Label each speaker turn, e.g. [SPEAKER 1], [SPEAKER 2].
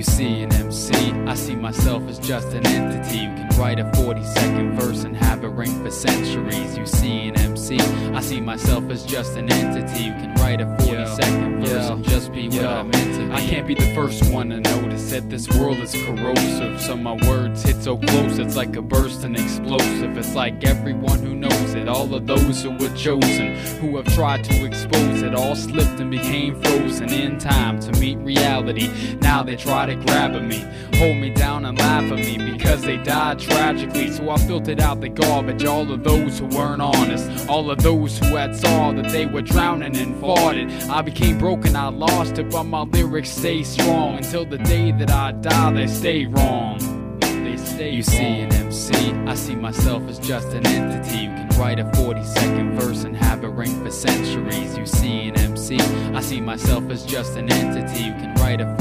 [SPEAKER 1] you see an MC, I see myself as just an entity. You can write a 40 second verse and have it ring for centuries. You see an MC, I see myself as just an entity. You can write a 40 second verse
[SPEAKER 2] Yeah.
[SPEAKER 1] and just be what I meant to be. I can't be the first one to notice that this world is corrosive. So my words hit so close, it's like a bursting explosive. It's like everyone who knows it, all of those who were chosen, who have tried to expose it, all slipped and became frozen in time to meet reality. Now they try to grab at me, hold me down and laugh at me because they died tragically. So I filtered out the garbage, all of those who weren't honest, all of those who had saw that they were drowning and fought it. I became broken, I lost it, but my lyrics stay strong until the day that I die. They stay wrong. They stay you see an MC, I see myself as just an entity. You can write a 40 second verse and have it ring for centuries. You see an MC, I see myself as just an entity. You can write a